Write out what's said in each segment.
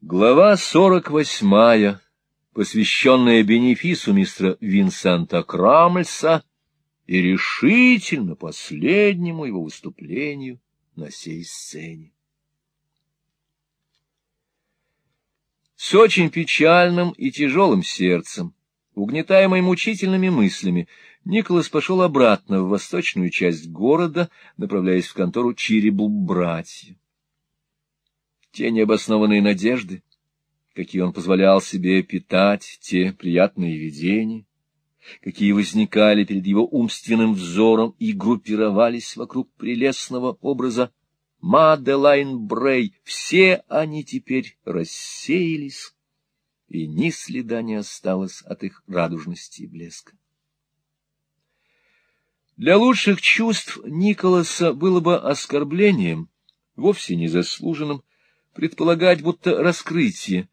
Глава сорок восьмая, посвященная бенефису мистера Винсента Крамльса и решительно последнему его выступлению на сей сцене. С очень печальным и тяжелым сердцем, угнетаемый мучительными мыслями, Николас пошел обратно в восточную часть города, направляясь в контору Чирибл-братья. Те необоснованные надежды, какие он позволял себе питать, те приятные видения, какие возникали перед его умственным взором и группировались вокруг прелестного образа Маделайн Брей, все они теперь рассеялись, и ни следа не осталось от их радужности и блеска. Для лучших чувств Николаса было бы оскорблением, вовсе незаслуженным, предполагать, будто раскрытие,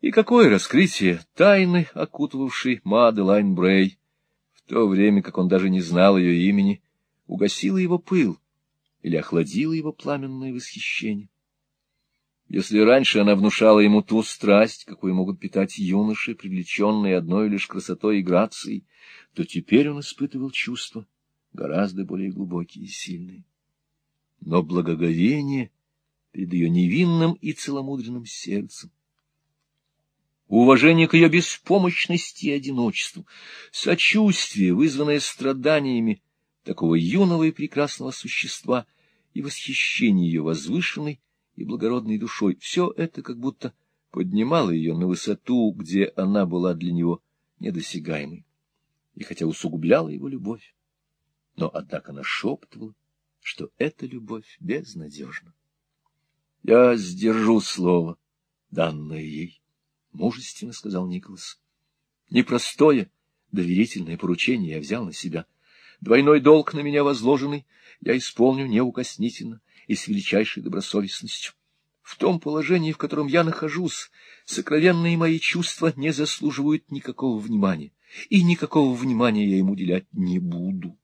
и какое раскрытие тайны, окутывавшей Маделайн Брей, в то время как он даже не знал ее имени, угасило его пыл или охладило его пламенное восхищение. Если раньше она внушала ему ту страсть, какую могут питать юноши, привлеченные одной лишь красотой и грацией, то теперь он испытывал чувства гораздо более глубокие и сильные. Но благоговение перед ее невинным и целомудренным сердцем. Уважение к ее беспомощности и одиночеству, сочувствие, вызванное страданиями такого юного и прекрасного существа, и восхищение ее возвышенной и благородной душой, все это как будто поднимало ее на высоту, где она была для него недосягаемой, и хотя усугубляло его любовь, но, однако, она шептывала, что эта любовь безнадежна. Я сдержу слово, данное ей, — мужественно сказал Николас. Непростое, доверительное поручение я взял на себя. Двойной долг на меня возложенный я исполню неукоснительно и с величайшей добросовестностью. В том положении, в котором я нахожусь, сокровенные мои чувства не заслуживают никакого внимания, и никакого внимания я им уделять не буду.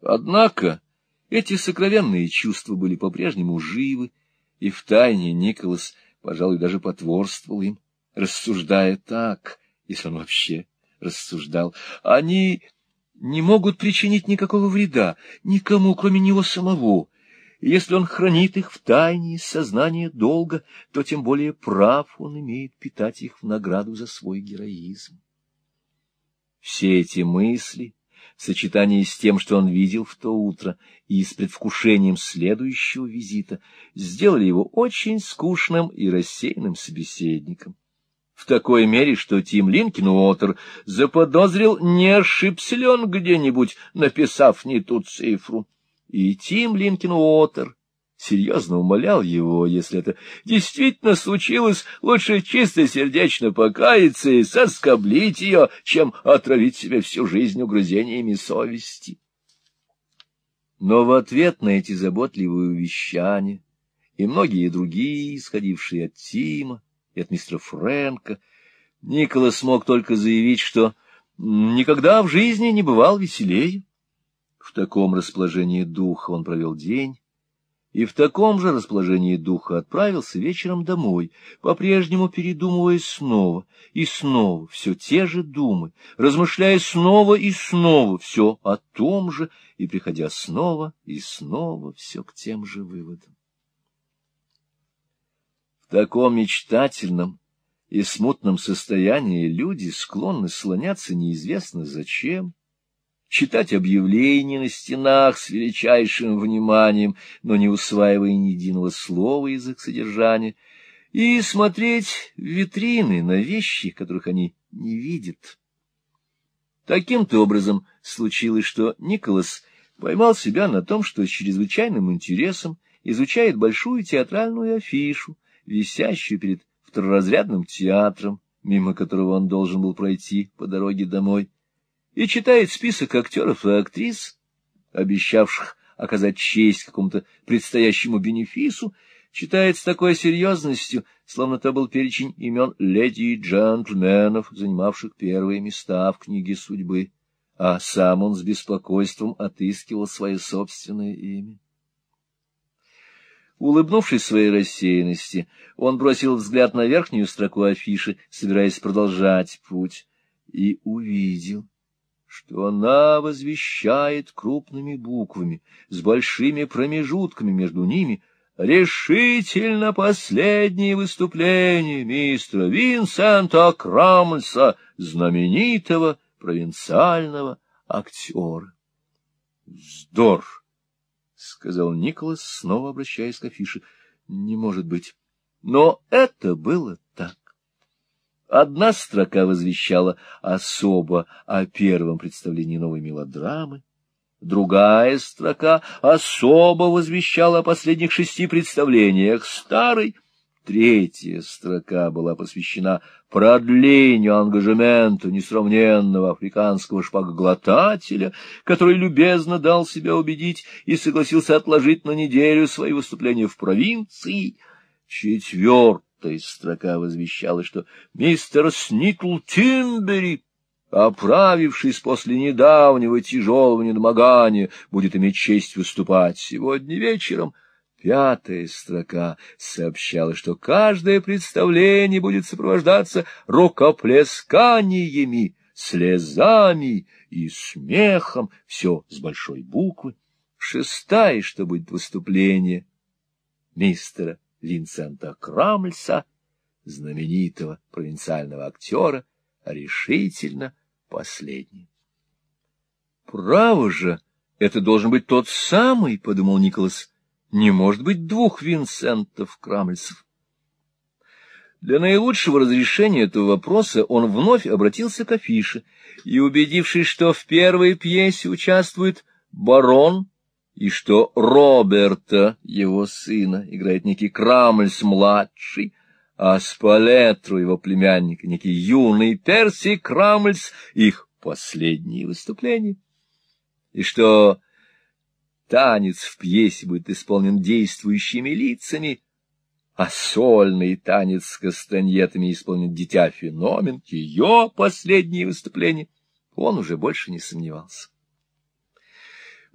Однако эти сокровенные чувства были по-прежнему живы и втайне Николас, пожалуй, даже потворствовал им, рассуждая так, если он вообще рассуждал. Они не могут причинить никакого вреда никому, кроме него самого. Если он хранит их в тайне из сознания долга, то тем более прав он имеет питать их в награду за свой героизм. Все эти мысли в сочетании с тем, что он видел в то утро, и с предвкушением следующего визита, сделали его очень скучным и рассеянным собеседником. В такой мере, что Тим Линкенуотер заподозрил, не ошибся ли он где-нибудь, написав не ту цифру. И Тим Линкенуотер серьезно умолял его, если это действительно случилось, лучше чисто сердечно покаяться и соскоблить ее, чем отравить себе всю жизнь угрызениями совести. Но в ответ на эти заботливые увещания и многие другие, исходившие от Тима и от мистера Фрэнка, Николас смог только заявить, что никогда в жизни не бывал веселее. В таком расположении духа он провел день, и в таком же расположении духа отправился вечером домой, по-прежнему передумывая снова и снова все те же думы, размышляя снова и снова все о том же и приходя снова и снова все к тем же выводам. В таком мечтательном и смутном состоянии люди склонны слоняться неизвестно зачем, читать объявления на стенах с величайшим вниманием, но не усваивая ни единого слова из их содержания, и смотреть витрины на вещи, которых они не видят. Таким-то образом случилось, что Николас поймал себя на том, что с чрезвычайным интересом изучает большую театральную афишу, висящую перед второразрядным театром, мимо которого он должен был пройти по дороге домой и читает список актеров и актрис, обещавших оказать честь какому-то предстоящему бенефису, читает с такой серьезностью, словно то был перечень имен леди и джентльменов, занимавших первые места в книге судьбы, а сам он с беспокойством отыскивал свое собственное имя. Улыбнувшись своей рассеянности, он бросил взгляд на верхнюю строку афиши, собираясь продолжать путь, и увидел, что она возвещает крупными буквами, с большими промежутками между ними, решительно последнее выступление мистера Винсента Крамльса, знаменитого провинциального актера. — Вздор! — сказал Николас, снова обращаясь к афише. — Не может быть. Но это было так. Одна строка возвещала особо о первом представлении новой мелодрамы, другая строка особо возвещала о последних шести представлениях старой, третья строка была посвящена продлению ангажемента несравненного африканского шпагоглотателя, который любезно дал себя убедить и согласился отложить на неделю свои выступления в провинции. Четвертая строка возвещала, что мистер Сникл Тимбери, оправившись после недавнего тяжелого недомогания, будет иметь честь выступать сегодня вечером — Пятая строка сообщала, что каждое представление будет сопровождаться рукоплесканиями, слезами и смехом, все с большой буквы. Шестая, что будет выступление мистера Винсента Крамльса, знаменитого провинциального актера, решительно последний. «Право же, это должен быть тот самый», — подумал Николас, — не может быть двух Винсентов Крамльцев. Для наилучшего разрешения этого вопроса он вновь обратился к афише и, убедившись, что в первой пьесе участвует барон и что Роберта, его сына, играет некий Крамльс-младший, а Спалетру, его племянника, некий юный Перси Крамльс, их последние выступления, и что танец в пьесе будет исполнен действующими лицами, а сольный танец с кастаньетами исполнит дитя Феномен, ее последнее выступление, он уже больше не сомневался.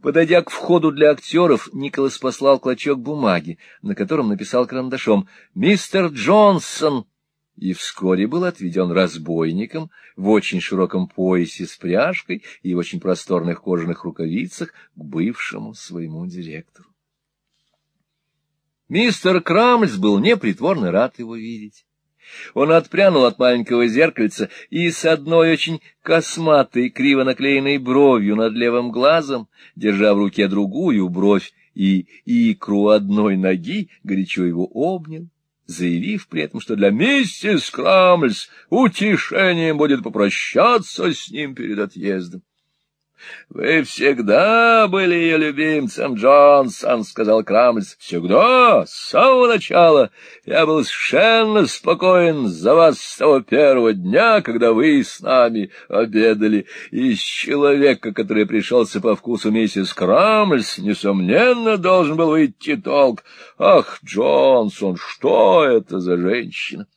Подойдя к входу для актеров, Николас послал клочок бумаги, на котором написал карандашом «Мистер Джонсон!» и вскоре был отведен разбойником в очень широком поясе с пряжкой и в очень просторных кожаных рукавицах к бывшему своему директору. Мистер Крамльс был непритворно рад его видеть. Он отпрянул от маленького зеркальца и с одной очень косматой, криво наклеенной бровью над левым глазом, держа в руке другую бровь и икру одной ноги, горячо его обнял заявив при этом, что для миссис Крамльс утешением будет попрощаться с ним перед отъездом. — Вы всегда были ее любимцем, Джонсон, — сказал Крамльс. — Всегда, с самого начала. Я был совершенно спокоен за вас с того первого дня, когда вы с нами обедали. Из человека, который пришелся по вкусу миссис Крамльс, несомненно, должен был выйти толк. Ах, Джонсон, что это за женщина?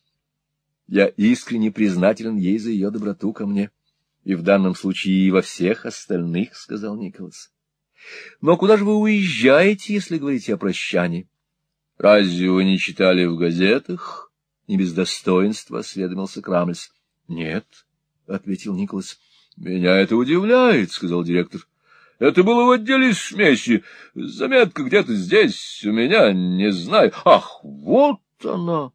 Я искренне признателен ей за ее доброту ко мне. — и в данном случае и во всех остальных, — сказал Николас. — Но куда же вы уезжаете, если говорите о прощании? — Разве вы не читали в газетах? — не без достоинства осведомился Крамльс. — Нет, — ответил Николас. — Меня это удивляет, — сказал директор. — Это было в отделе смеси. Заметка где-то здесь, у меня, не знаю. Ах, вот она!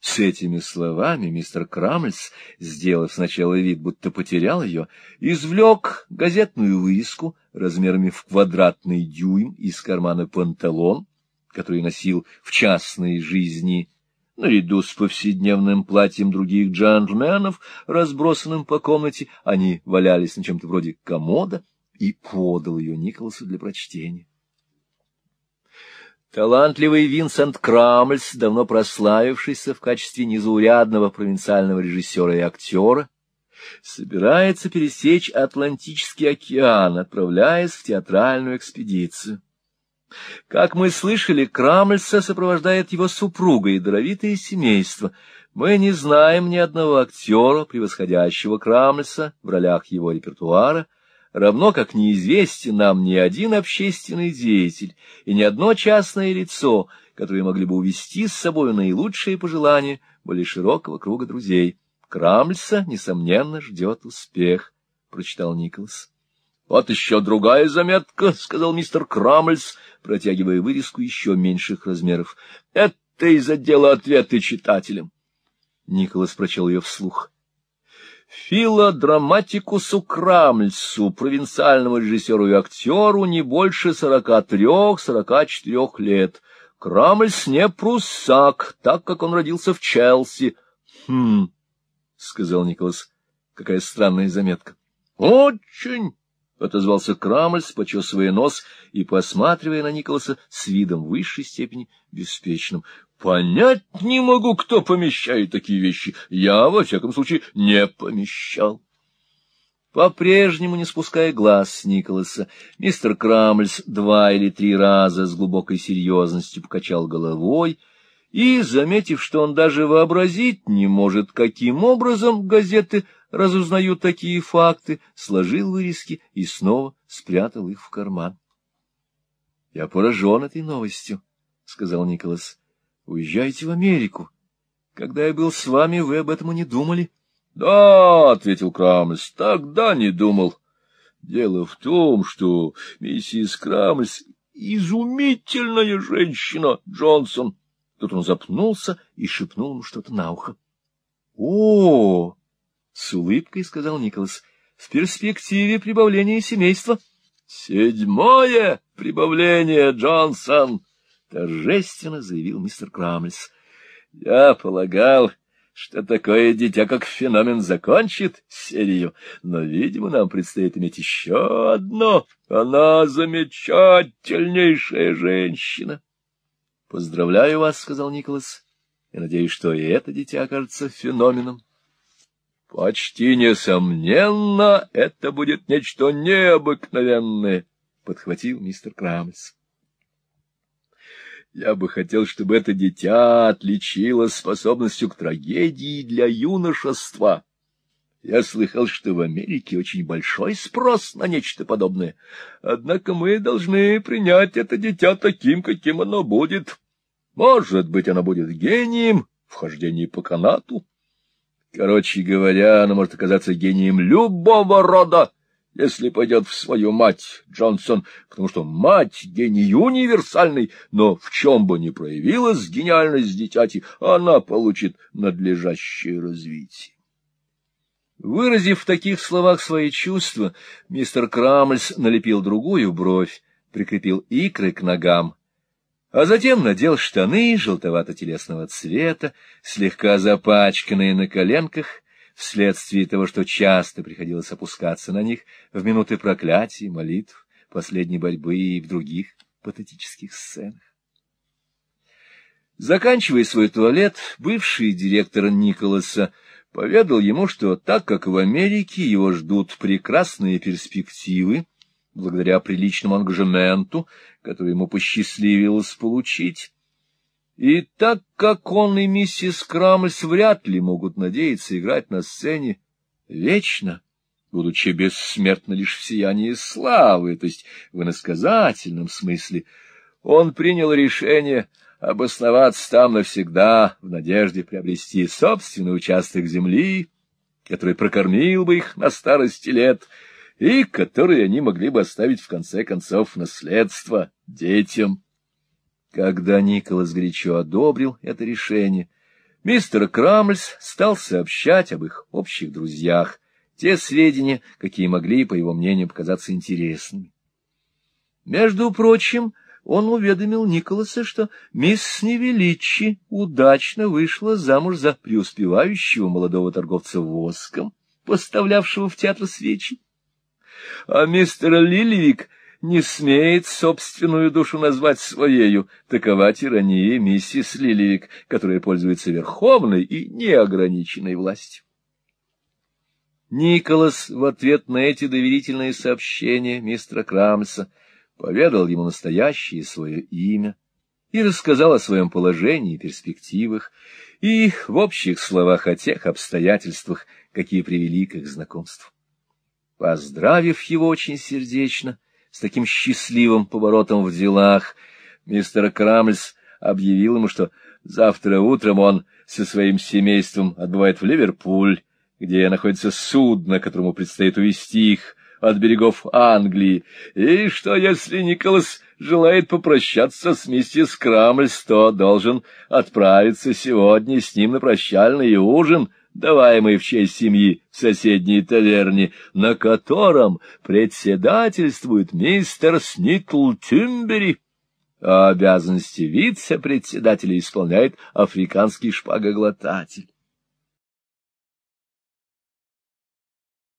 С этими словами мистер Крамльс, сделав сначала вид, будто потерял ее, извлек газетную вырезку размерами в квадратный дюйм из кармана панталон, который носил в частной жизни, наряду с повседневным платьем других джентльменов, разбросанным по комнате, они валялись на чем-то вроде комода, и подал ее Николасу для прочтения. Талантливый Винсент Крамльс, давно прославившийся в качестве незаурядного провинциального режиссера и актера, собирается пересечь Атлантический океан, отправляясь в театральную экспедицию. Как мы слышали, Крамльса сопровождает его супруга и даровитое семейство. Мы не знаем ни одного актера, превосходящего Крамльса в ролях его репертуара, равно как неизвестен нам ни один общественный деятель и ни одно частное лицо, которые могли бы увести с собой наилучшие пожелания более широкого круга друзей. Крамльса, несомненно, ждет успех, — прочитал Николас. — Вот еще другая заметка, — сказал мистер Крамльс, протягивая вырезку еще меньших размеров. — Это из отдела ответы читателям. Николас прочел ее вслух. Филодраматикусу Крамльсу, провинциальному режиссеру и актеру, не больше сорока трех-сорока четырех лет. Крамльс не пруссак, так как он родился в Челси. — Хм, — сказал Николас, — какая странная заметка. — Очень, — отозвался Крамльс, почесывая нос и посматривая на Николаса с видом высшей степени беспечным. Понять не могу, кто помещает такие вещи. Я, во всяком случае, не помещал. По-прежнему, не спуская глаз с Николаса, мистер Крамльс два или три раза с глубокой серьезностью покачал головой и, заметив, что он даже вообразить не может, каким образом газеты разузнают такие факты, сложил вырезки и снова спрятал их в карман. — Я поражен этой новостью, — сказал Николас. Уезжайте в Америку. Когда я был с вами, вы об этом не думали. — Да, — ответил Крамльс, — тогда не думал. Дело в том, что миссис Крамльс — изумительная женщина, Джонсон. Тут он запнулся и шепнул ему что-то на ухо. — О! — с улыбкой сказал Николас. — В перспективе прибавления семейства. — Седьмое прибавление, Джонсон! — торжественно заявил мистер Крамльс. — Я полагал, что такое дитя, как феномен, закончит серию, но, видимо, нам предстоит иметь еще одно. Она замечательнейшая женщина. — Поздравляю вас, — сказал Николас. — Я надеюсь, что и это дитя окажется феноменом. — Почти несомненно, это будет нечто необыкновенное, — подхватил мистер Крамльс. Я бы хотел, чтобы это дитя отличилось способностью к трагедии для юношества. Я слыхал, что в Америке очень большой спрос на нечто подобное. Однако мы должны принять это дитя таким, каким оно будет. Может быть, оно будет гением в хождении по канату. Короче говоря, оно может оказаться гением любого рода если пойдет в свою мать, Джонсон, потому что мать — гений универсальный, но в чем бы ни проявилась гениальность дитяти, она получит надлежащее развитие. Выразив в таких словах свои чувства, мистер Крамльс налепил другую бровь, прикрепил икры к ногам, а затем надел штаны желтовато-телесного цвета, слегка запачканные на коленках, вследствие того, что часто приходилось опускаться на них в минуты проклятий, молитв, последней борьбы и в других патетических сценах. Заканчивая свой туалет, бывший директор Николаса поведал ему, что так как в Америке его ждут прекрасные перспективы, благодаря приличному ангажементу, который ему посчастливилось получить, и так как он и миссис Крамльс вряд ли могут надеяться играть на сцене вечно, будучи бессмертны лишь в сиянии славы, то есть в иносказательном смысле, он принял решение обосноваться там навсегда в надежде приобрести собственный участок земли, который прокормил бы их на старости лет, и который они могли бы оставить в конце концов наследство детям. Когда Николас горячо одобрил это решение, мистер Крамльс стал сообщать об их общих друзьях, те сведения, какие могли, по его мнению, показаться интересными. Между прочим, он уведомил Николаса, что мисс Невеличи удачно вышла замуж за преуспевающего молодого торговца воском, поставлявшего в театр свечи. А мистер Лилевик не смеет собственную душу назвать своею. Такова тирания миссис Лилиек, которая пользуется верховной и неограниченной властью. Николас в ответ на эти доверительные сообщения мистера Крамса поведал ему настоящее свое имя и рассказал о своем положении и перспективах, и в общих словах о тех обстоятельствах, какие привели к их знакомству. Поздравив его очень сердечно, с таким счастливым поворотом в делах, мистер Крамльс объявил ему, что завтра утром он со своим семейством отбывает в Ливерпуль, где находится судно, которому предстоит увезти их от берегов Англии, и что если Николас желает попрощаться с миссис Крамльс, то должен отправиться сегодня с ним на прощальный ужин, даваемый в честь семьи в соседней таверне, на котором председательствует мистер Снитл Тюмбери, а обязанности вице-председателя исполняет африканский шпагоглотатель.